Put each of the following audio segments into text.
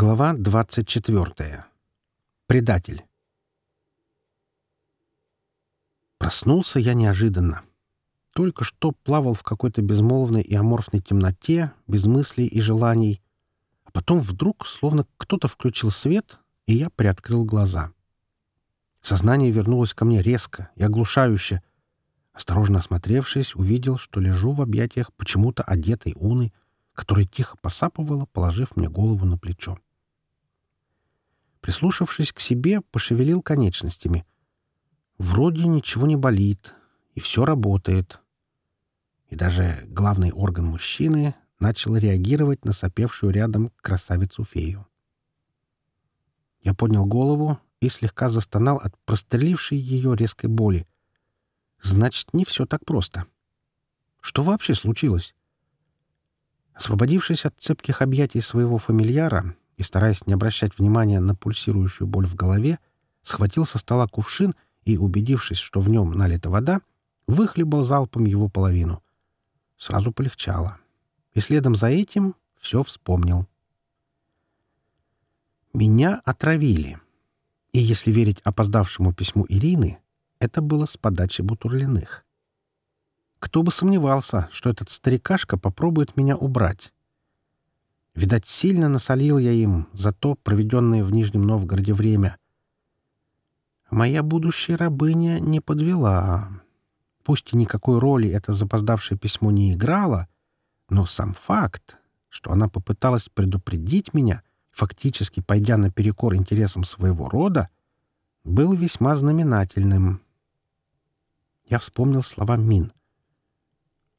Глава 24. Предатель. Проснулся я неожиданно. Только что плавал в какой-то безмолвной и аморфной темноте, без мыслей и желаний. А потом вдруг, словно кто-то включил свет, и я приоткрыл глаза. Сознание вернулось ко мне резко и оглушающе. Осторожно осмотревшись, увидел, что лежу в объятиях почему-то одетой Уны — которая тихо посапывала, положив мне голову на плечо. Прислушавшись к себе, пошевелил конечностями. Вроде ничего не болит, и все работает. И даже главный орган мужчины начал реагировать на сопевшую рядом красавицу-фею. Я поднял голову и слегка застонал от прострелившей ее резкой боли. Значит, не все так просто. Что вообще случилось? Освободившись от цепких объятий своего фамильяра и стараясь не обращать внимания на пульсирующую боль в голове, схватил со стола кувшин и, убедившись, что в нем налита вода, выхлебал залпом его половину. Сразу полегчало. И следом за этим все вспомнил. Меня отравили. И, если верить опоздавшему письму Ирины, это было с подачи Бутурлиных. Кто бы сомневался, что этот старикашка попробует меня убрать. Видать, сильно насолил я им за то проведенное в Нижнем Новгороде время. Моя будущая рабыня не подвела. Пусть и никакой роли это запоздавшее письмо не играло, но сам факт, что она попыталась предупредить меня, фактически пойдя наперекор интересам своего рода, был весьма знаменательным. Я вспомнил слова Мин.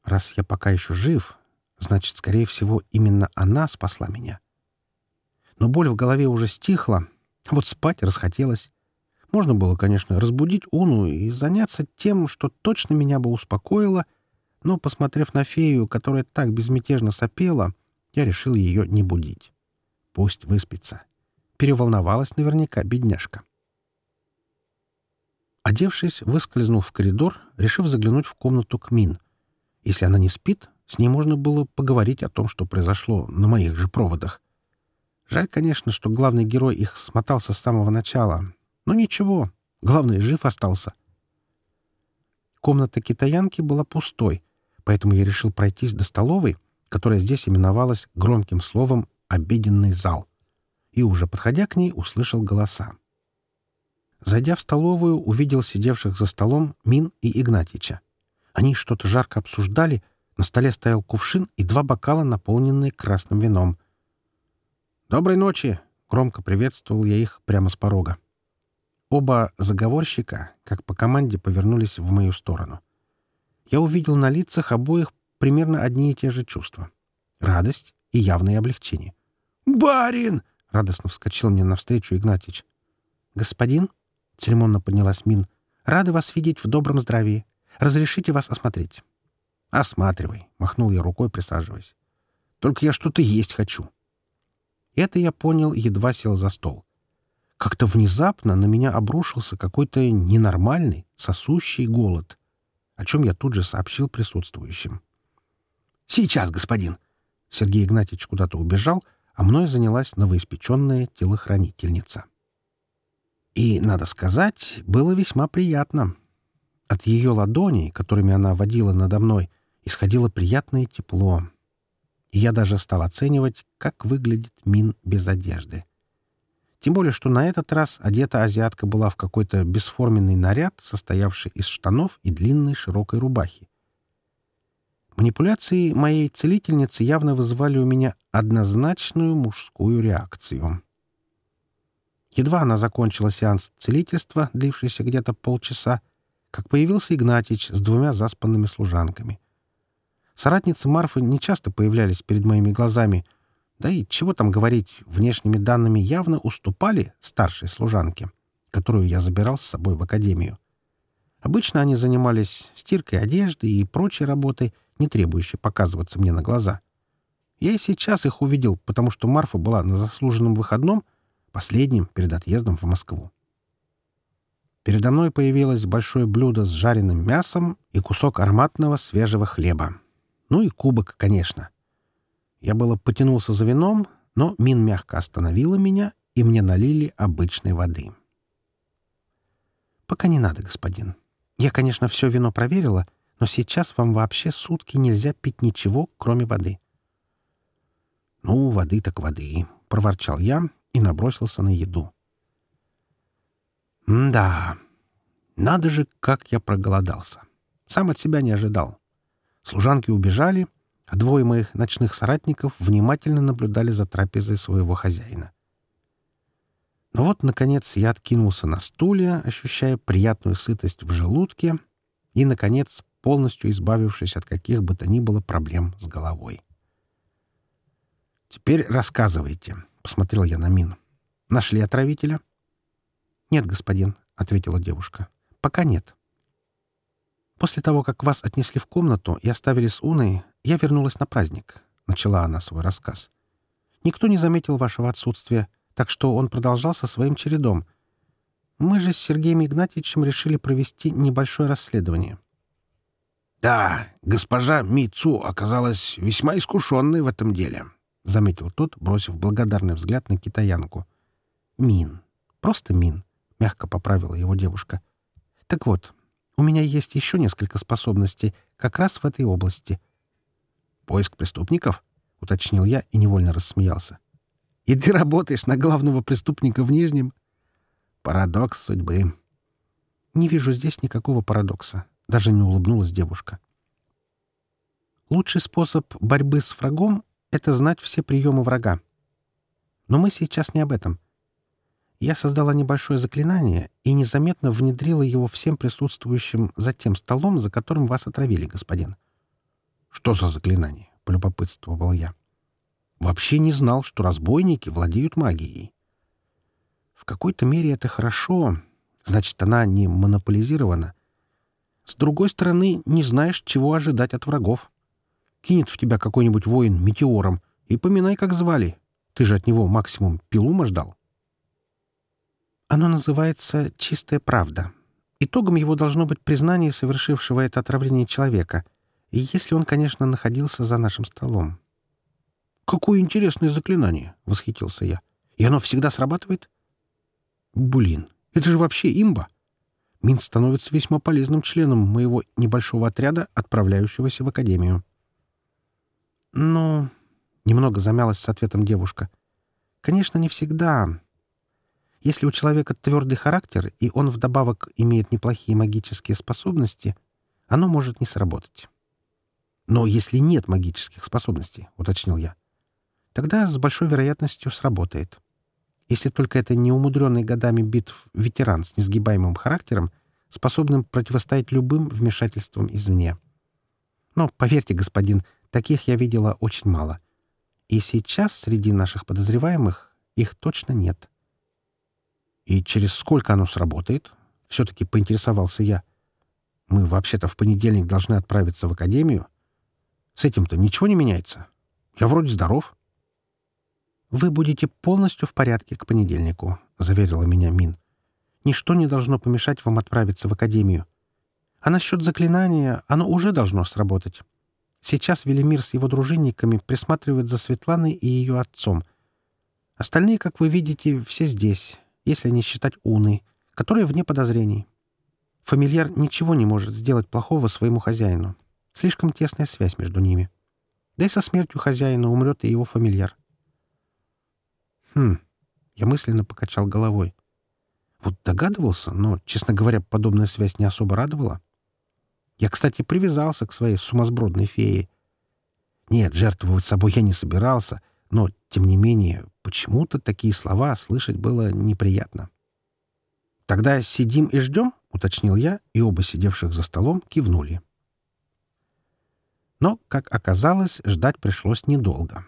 Раз я пока еще жив, значит, скорее всего, именно она спасла меня. Но боль в голове уже стихла, вот спать расхотелось. Можно было, конечно, разбудить Уну и заняться тем, что точно меня бы успокоило, но, посмотрев на фею, которая так безмятежно сопела, я решил ее не будить. Пусть выспится. Переволновалась наверняка бедняжка. Одевшись, выскользнул в коридор, решив заглянуть в комнату к Мин — если она не спит, с ней можно было поговорить о том, что произошло на моих же проводах. Жаль, конечно, что главный герой их смотался с самого начала. Но ничего, главное, жив остался. Комната китаянки была пустой, поэтому я решил пройтись до столовой, которая здесь именовалась громким словом «обеденный зал», и уже подходя к ней услышал голоса. Зайдя в столовую, увидел сидевших за столом Мин и Игнатича. Они что-то жарко обсуждали, на столе стоял кувшин и два бокала, наполненные красным вином. «Доброй ночи!» — громко приветствовал я их прямо с порога. Оба заговорщика, как по команде, повернулись в мою сторону. Я увидел на лицах обоих примерно одни и те же чувства. Радость и явное облегчение. «Барин!» — радостно вскочил мне навстречу Игнатич. «Господин?» — церемонно поднялась Мин. «Рада вас видеть в добром здравии. Разрешите вас осмотреть?» «Осматривай», — махнул я рукой, присаживаясь. «Только я что-то есть хочу». Это я понял, едва сел за стол. Как-то внезапно на меня обрушился какой-то ненормальный, сосущий голод, о чем я тут же сообщил присутствующим. «Сейчас, господин!» Сергей Игнатьевич куда-то убежал, а мной занялась новоиспеченная телохранительница. И, надо сказать, было весьма приятно. От ее ладоней, которыми она водила надо мной, исходило приятное тепло. И я даже стал оценивать, как выглядит Мин без одежды. Тем более, что на этот раз одета азиатка была в какой-то бесформенный наряд, состоявший из штанов и длинной широкой рубахи. Манипуляции моей целительницы явно вызывали у меня однозначную мужскую реакцию. Едва она закончила сеанс целительства, длившийся где-то полчаса, как появился Игнатьич с двумя заспанными служанками. Соратницы Марфы не часто появлялись перед моими глазами, да и чего там говорить, внешними данными явно уступали старшей служанке, которую я забирал с собой в академию. Обычно они занимались стиркой одежды и прочей работой, не требующей показываться мне на глаза. Я и сейчас их увидел, потому что Марфа была на заслуженном выходном, последнем перед отъездом в Москву. Передо мной появилось большое блюдо с жареным мясом и кусок ароматного свежего хлеба. Ну и кубок, конечно. Я было потянулся за вином, но Мин мягко остановила меня, и мне налили обычной воды. «Пока не надо, господин. Я, конечно, все вино проверила, но сейчас вам вообще сутки нельзя пить ничего, кроме воды». «Ну, воды так воды», — проворчал я и набросился на еду. «Да, надо же, как я проголодался. Сам от себя не ожидал. Служанки убежали, а двое моих ночных соратников внимательно наблюдали за трапезой своего хозяина. Но вот, наконец, я откинулся на стуле, ощущая приятную сытость в желудке и, наконец, полностью избавившись от каких бы то ни было проблем с головой. «Теперь рассказывайте», — посмотрел я на Мин. «Нашли отравителя?» «Нет, господин», — ответила девушка. «Пока нет». «После того, как вас отнесли в комнату и оставили с Уной, я вернулась на праздник», — начала она свой рассказ. «Никто не заметил вашего отсутствия, так что он продолжался своим чередом. Мы же с Сергеем Игнатьевичем решили провести небольшое расследование». «Да, госпожа Мицу оказалась весьма искушенной в этом деле», — заметил тот, бросив благодарный взгляд на китаянку. «Мин. Просто Мин», — мягко поправила его девушка. «Так вот, у меня есть еще несколько способностей как раз в этой области». «Поиск преступников?» — уточнил я и невольно рассмеялся. «И ты работаешь на главного преступника в Нижнем?» «Парадокс судьбы». «Не вижу здесь никакого парадокса», — даже не улыбнулась девушка. «Лучший способ борьбы с врагом — это знать все приемы врага. Но мы сейчас не об этом. Я создала небольшое заклинание и незаметно внедрила его всем присутствующим за тем столом, за которым вас отравили, господин. «Что за заклинание?» — полюбопытствовал я. «Вообще не знал, что разбойники владеют магией». «В какой-то мере это хорошо. Значит, она не монополизирована. С другой стороны, не знаешь, чего ожидать от врагов. Кинет в тебя какой-нибудь воин метеором, и поминай, как звали. Ты же от него максимум пилума ждал». Оно называется «Чистая правда». Итогом его должно быть признание совершившего это отравление человека, если он, конечно, находился за нашим столом. «Какое интересное заклинание!» — восхитился я. «И оно всегда срабатывает?» «Блин, это же вообще имба!» Мин становится весьма полезным членом моего небольшого отряда, отправляющегося в академию. «Ну...» — немного замялась с ответом девушка. «Конечно, не всегда. Если у человека твердый характер, и он вдобавок имеет неплохие магические способности, оно может не сработать. «Но если нет магических способностей», — уточнил я, тогда с большой вероятностью сработает. Если только это не умудренный годами битв ветеран с несгибаемым характером, способным противостоять любым вмешательствам извне. Но, поверьте, господин, таких я видела очень мало. И сейчас среди наших подозреваемых их точно нет. «И через сколько оно сработает?» — все-таки поинтересовался я. «Мы вообще-то в понедельник должны отправиться в академию. С этим-то ничего не меняется. Я вроде здоров». «Вы будете полностью в порядке к понедельнику», — заверила меня Мин. «Ничто не должно помешать вам отправиться в академию. А насчет заклинания оно уже должно сработать. Сейчас Велимир с его дружинниками присматривает за Светланой и ее отцом. Остальные, как вы видите, все здесь, если не считать Уны, которая вне подозрений. Фамильяр ничего не может сделать плохого своему хозяину. Слишком тесная связь между ними. Да и со смертью хозяина умрет и его фамильяр. Хм, я мысленно покачал головой. Вот догадывался, но, честно говоря, подобная связь не особо радовала. Я, кстати, привязался к своей сумасбродной фее. Нет, жертвовать собой я не собирался, но, тем не менее, почему-то такие слова слышать было неприятно. «Тогда сидим и ждем?» — уточнил я, и оба сидевших за столом кивнули. Но, как оказалось, ждать пришлось недолго.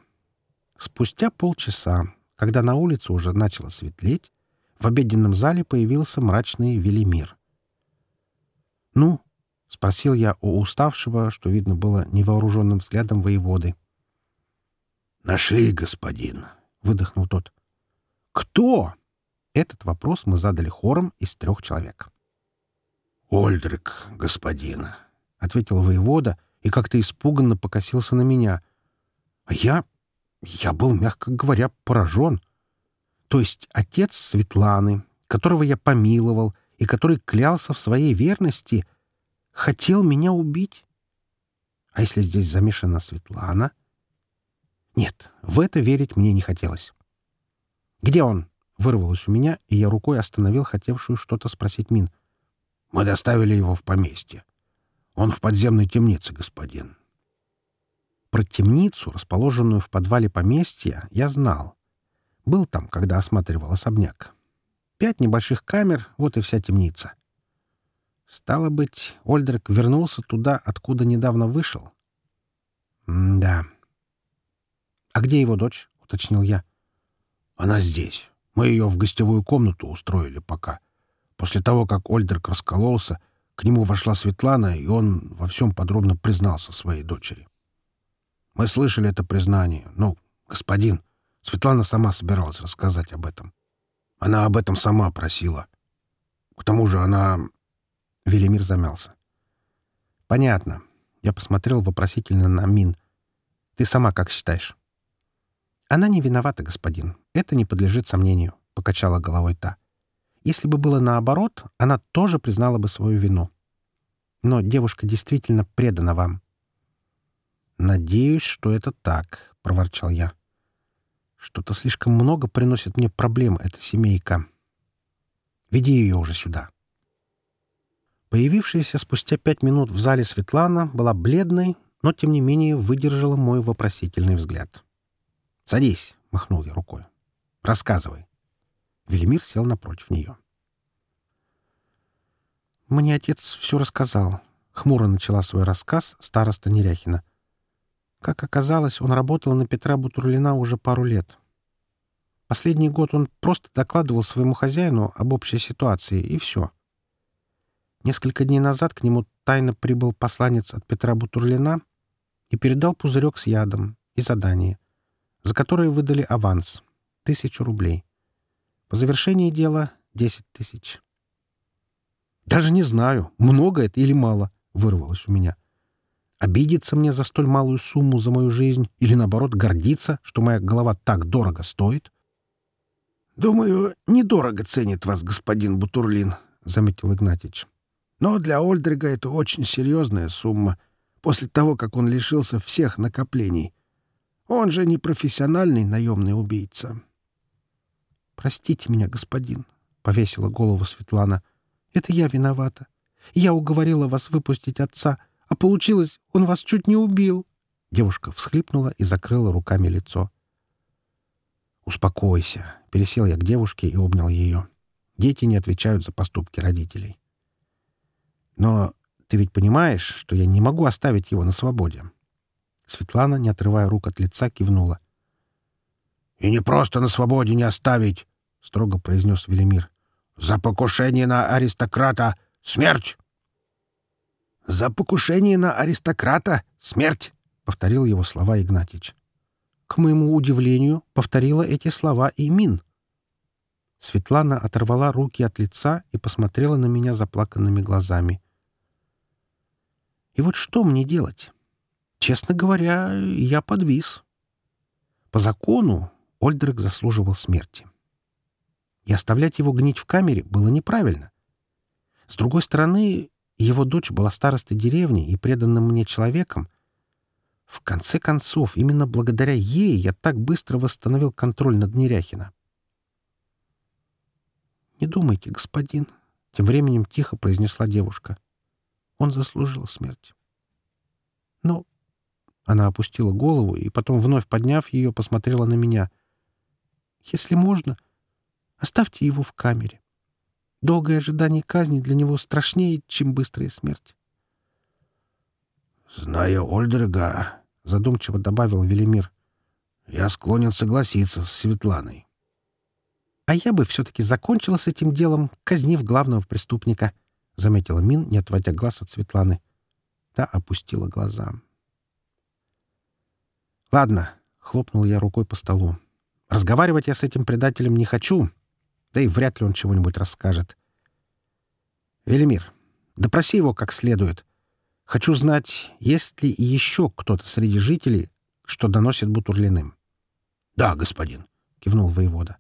Спустя полчаса, когда на улице уже начало светлеть, в обеденном зале появился мрачный Велимир. «Ну?» — спросил я у уставшего, что видно было невооруженным взглядом воеводы. «Нашли, господин», — выдохнул тот. «Кто?» Этот вопрос мы задали хором из трех человек. «Ольдрик, господин», — ответил воевода и как-то испуганно покосился на меня. А я... Я был, мягко говоря, поражен. То есть отец Светланы, которого я помиловал и который клялся в своей верности, хотел меня убить? А если здесь замешана Светлана? Нет, в это верить мне не хотелось. «Где он?» — вырвалось у меня, и я рукой остановил хотевшую что-то спросить Мин. «Мы доставили его в поместье. Он в подземной темнице, господин». Про темницу, расположенную в подвале поместья, я знал. Был там, когда осматривал особняк. Пять небольших камер — вот и вся темница. Стало быть, Ольдрик вернулся туда, откуда недавно вышел. М да. «А где его дочь?» — уточнил я. «Она здесь. Мы ее в гостевую комнату устроили пока. После того, как Ольдрик раскололся, к нему вошла Светлана, и он во всем подробно признался своей дочери. Мы слышали это признание. Ну, господин, Светлана сама собиралась рассказать об этом. Она об этом сама просила. К тому же она... Велимир замялся. Понятно. Я посмотрел вопросительно на Мин. Ты сама как считаешь? Она не виновата, господин. Это не подлежит сомнению, — покачала головой та. Если бы было наоборот, она тоже признала бы свою вину. Но девушка действительно предана вам. «Надеюсь, что это так», — проворчал я. «Что-то слишком много приносит мне проблем эта семейка. Веди ее уже сюда». Появившаяся спустя пять минут в зале Светлана была бледной, но, тем не менее, выдержала мой вопросительный взгляд. «Садись», — махнул я рукой. «Рассказывай». Велимир сел напротив нее. «Мне отец все рассказал», — хмуро начала свой рассказ староста Неряхина. Как оказалось, он работал на Петра Бутурлина уже пару лет. Последний год он просто докладывал своему хозяину об общей ситуации, и все. Несколько дней назад к нему тайно прибыл посланец от Петра Бутурлина и передал пузырек с ядом и задание, за которое выдали аванс — тысячу рублей. По завершении дела — десять тысяч. «Даже не знаю, много это или мало», — вырвалось у меня. Обидеться мне за столь малую сумму за мою жизнь или, наоборот, гордиться, что моя голова так дорого стоит? — Думаю, недорого ценит вас господин Бутурлин, — заметил Игнатьич. — Но для Ольдрига это очень серьезная сумма после того, как он лишился всех накоплений. Он же не профессиональный наемный убийца. — Простите меня, господин, — повесила голову Светлана. — Это я виновата. Я уговорила вас выпустить отца — а получилось, он вас чуть не убил. Девушка всхлипнула и закрыла руками лицо. «Успокойся», — пересел я к девушке и обнял ее. Дети не отвечают за поступки родителей. «Но ты ведь понимаешь, что я не могу оставить его на свободе?» Светлана, не отрывая рук от лица, кивнула. «И не просто на свободе не оставить», — строго произнес Велимир. «За покушение на аристократа смерть!» «За покушение на аристократа смерть!» — повторил его слова Игнатьич. К моему удивлению, повторила эти слова и Мин. Светлана оторвала руки от лица и посмотрела на меня заплаканными глазами. И вот что мне делать? Честно говоря, я подвис. По закону Ольдрик заслуживал смерти. И оставлять его гнить в камере было неправильно. С другой стороны, его дочь была старостой деревни и преданным мне человеком. В конце концов, именно благодаря ей я так быстро восстановил контроль над Неряхина. «Не думайте, господин», — тем временем тихо произнесла девушка. «Он заслужил смерть». «Но...» Она опустила голову и потом, вновь подняв ее, посмотрела на меня. «Если можно, оставьте его в камере. Долгое ожидание казни для него страшнее, чем быстрая смерть. «Зная Ольдерга», — задумчиво добавил Велимир, — «я склонен согласиться с Светланой». «А я бы все-таки закончила с этим делом, казнив главного преступника», — заметила Мин, не отводя глаз от Светланы. Та опустила глаза. «Ладно», — хлопнул я рукой по столу. «Разговаривать я с этим предателем не хочу, да и вряд ли он чего-нибудь расскажет. «Велимир, допроси его как следует. Хочу знать, есть ли еще кто-то среди жителей, что доносит Бутурлиным. Да, господин, — кивнул воевода.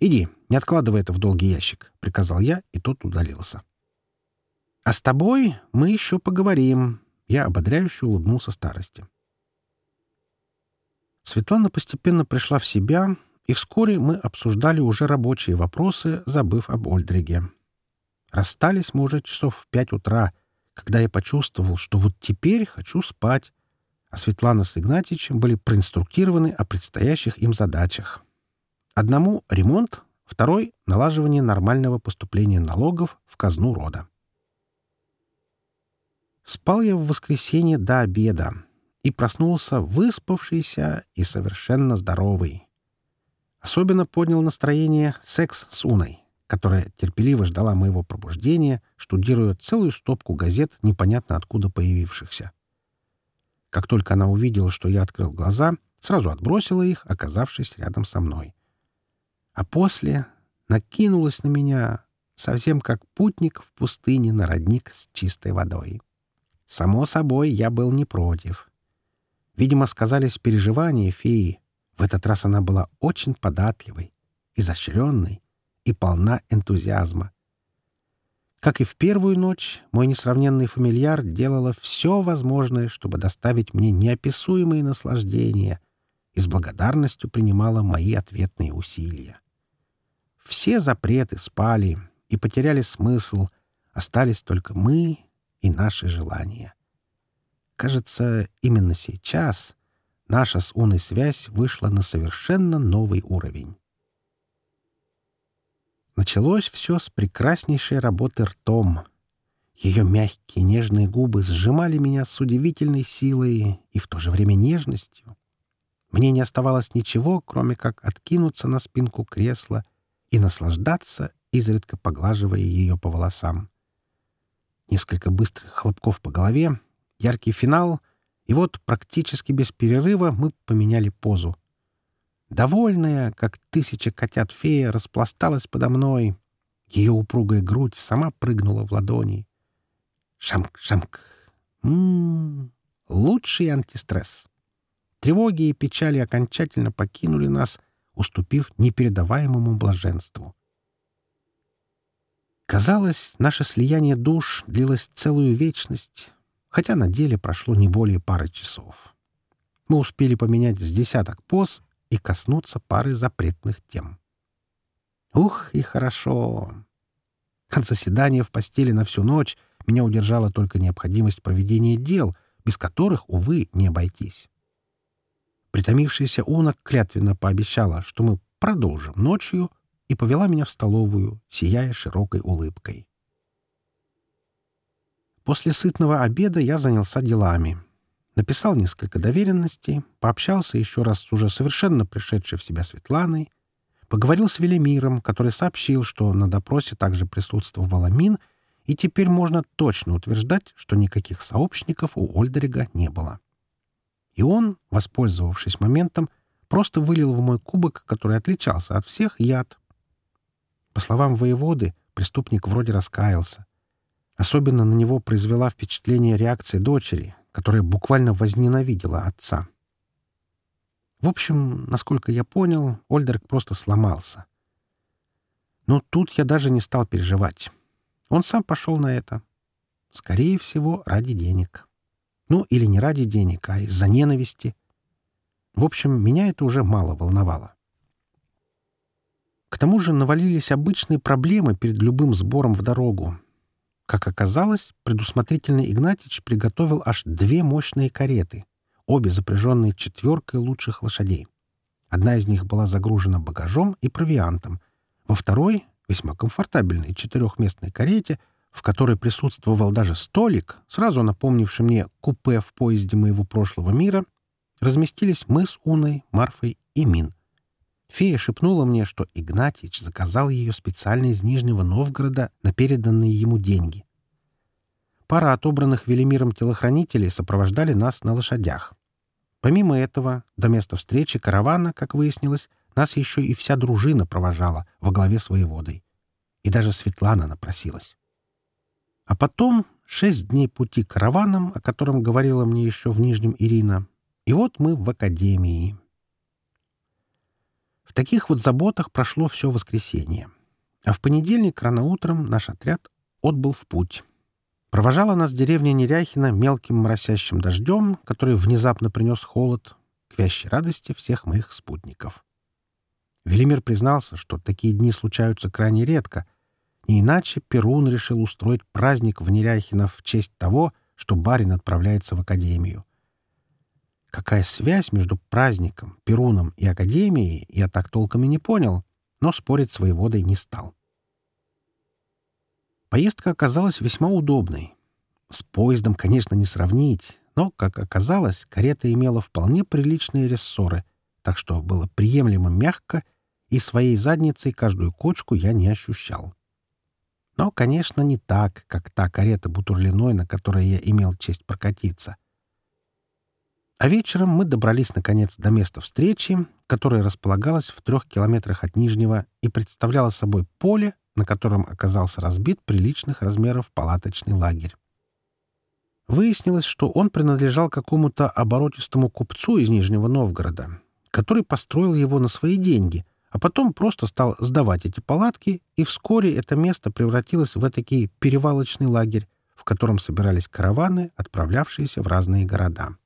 «Иди, не откладывай это в долгий ящик», — приказал я, и тот удалился. «А с тобой мы еще поговорим», — я ободряюще улыбнулся старости. Светлана постепенно пришла в себя, и вскоре мы обсуждали уже рабочие вопросы, забыв об Ольдриге. Расстались мы уже часов в пять утра, когда я почувствовал, что вот теперь хочу спать, а Светлана с Игнатьичем были проинструктированы о предстоящих им задачах. Одному — ремонт, второй — налаживание нормального поступления налогов в казну рода. Спал я в воскресенье до обеда и проснулся выспавшийся и совершенно здоровый. Особенно поднял настроение секс с Уной которая терпеливо ждала моего пробуждения, штудируя целую стопку газет, непонятно откуда появившихся. Как только она увидела, что я открыл глаза, сразу отбросила их, оказавшись рядом со мной. А после накинулась на меня, совсем как путник в пустыне на родник с чистой водой. Само собой, я был не против. Видимо, сказались переживания феи. В этот раз она была очень податливой, изощренной и полна энтузиазма. Как и в первую ночь, мой несравненный фамильяр делала все возможное, чтобы доставить мне неописуемые наслаждения и с благодарностью принимала мои ответные усилия. Все запреты спали и потеряли смысл, остались только мы и наши желания. Кажется, именно сейчас наша с Уной связь вышла на совершенно новый уровень. Началось все с прекраснейшей работы ртом. Ее мягкие нежные губы сжимали меня с удивительной силой и в то же время нежностью. Мне не оставалось ничего, кроме как откинуться на спинку кресла и наслаждаться, изредка поглаживая ее по волосам. Несколько быстрых хлопков по голове, яркий финал, и вот практически без перерыва мы поменяли позу — Довольная, как тысяча котят-фея, распласталась подо мной. Ее упругая грудь сама прыгнула в ладони. Шамк-шамк. Ммм, лучший антистресс. Тревоги и печали окончательно покинули нас, уступив непередаваемому блаженству. Казалось, наше слияние душ длилось целую вечность, хотя на деле прошло не более пары часов. Мы успели поменять с десяток поз и коснуться пары запретных тем. Ух, и хорошо! От заседания в постели на всю ночь меня удержала только необходимость проведения дел, без которых, увы, не обойтись. Притомившаяся Уна клятвенно пообещала, что мы продолжим ночью, и повела меня в столовую, сияя широкой улыбкой. После сытного обеда я занялся делами — написал несколько доверенностей, пообщался еще раз с уже совершенно пришедшей в себя Светланой, поговорил с Велимиром, который сообщил, что на допросе также присутствовал Амин, и теперь можно точно утверждать, что никаких сообщников у Ольдерига не было. И он, воспользовавшись моментом, просто вылил в мой кубок, который отличался от всех, яд. По словам воеводы, преступник вроде раскаялся. Особенно на него произвела впечатление реакция дочери, которая буквально возненавидела отца. В общем, насколько я понял, Ольдерг просто сломался. Но тут я даже не стал переживать. Он сам пошел на это. Скорее всего, ради денег. Ну, или не ради денег, а из-за ненависти. В общем, меня это уже мало волновало. К тому же навалились обычные проблемы перед любым сбором в дорогу, как оказалось, предусмотрительный Игнатьич приготовил аж две мощные кареты, обе запряженные четверкой лучших лошадей. Одна из них была загружена багажом и провиантом, во второй, весьма комфортабельной четырехместной карете, в которой присутствовал даже столик, сразу напомнивший мне купе в поезде моего прошлого мира, разместились мы с Уной, Марфой и Мин — Фея шепнула мне, что Игнатьич заказал ее специально из Нижнего Новгорода на переданные ему деньги. Пара отобранных Велимиром телохранителей сопровождали нас на лошадях. Помимо этого, до места встречи каравана, как выяснилось, нас еще и вся дружина провожала во главе с воеводой. И даже Светлана напросилась. А потом шесть дней пути караваном, о котором говорила мне еще в Нижнем Ирина. И вот мы в академии. В таких вот заботах прошло все воскресенье. А в понедельник рано утром наш отряд отбыл в путь. Провожала нас деревня Неряхина мелким моросящим дождем, который внезапно принес холод, к вящей радости всех моих спутников. Велимир признался, что такие дни случаются крайне редко, не иначе Перун решил устроить праздник в Неряхино в честь того, что барин отправляется в академию. Какая связь между праздником, Перуном и академией, я так толком и не понял, но спорить с воеводой не стал. Поездка оказалась весьма удобной. С поездом, конечно, не сравнить, но, как оказалось, карета имела вполне приличные рессоры, так что было приемлемо мягко, и своей задницей каждую кочку я не ощущал. Но, конечно, не так, как та карета Бутурлиной, на которой я имел честь прокатиться. А вечером мы добрались, наконец, до места встречи, которое располагалось в трех километрах от Нижнего и представляло собой поле, на котором оказался разбит приличных размеров палаточный лагерь. Выяснилось, что он принадлежал какому-то оборотистому купцу из Нижнего Новгорода, который построил его на свои деньги — а потом просто стал сдавать эти палатки, и вскоре это место превратилось в этакий перевалочный лагерь, в котором собирались караваны, отправлявшиеся в разные города.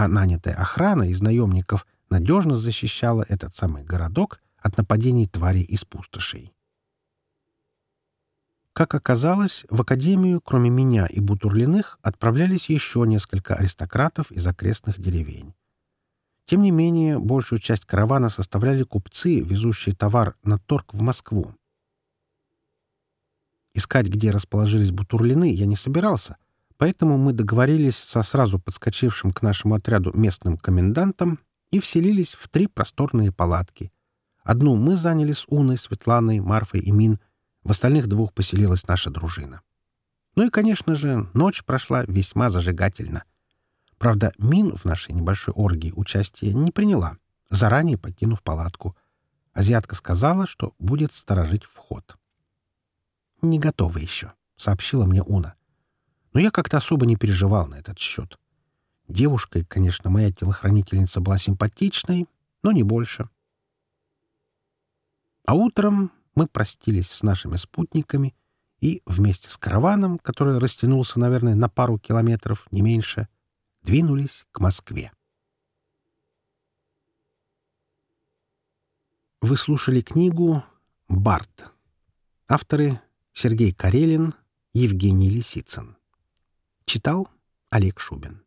А нанятая охрана из наемников надежно защищала этот самый городок от нападений тварей из пустошей. Как оказалось, в академию, кроме меня и Бутурлиных, отправлялись еще несколько аристократов из окрестных деревень. Тем не менее, большую часть каравана составляли купцы, везущие товар на торг в Москву. Искать, где расположились бутурлины, я не собирался, поэтому мы договорились со сразу подскочившим к нашему отряду местным комендантом и вселились в три просторные палатки. Одну мы заняли с Уной, Светланой, Марфой и Мин, в остальных двух поселилась наша дружина. Ну и, конечно же, ночь прошла весьма зажигательно. Правда, Мин в нашей небольшой оргии участия не приняла, заранее покинув палатку. Азиатка сказала, что будет сторожить вход. «Не готова еще», — сообщила мне Уна. Но я как-то особо не переживал на этот счет. Девушкой, конечно, моя телохранительница была симпатичной, но не больше. А утром мы простились с нашими спутниками и вместе с караваном, который растянулся, наверное, на пару километров, не меньше, — двинулись к Москве. Вы слушали книгу «Барт». Авторы Сергей Карелин, Евгений Лисицын. Читал Олег Шубин.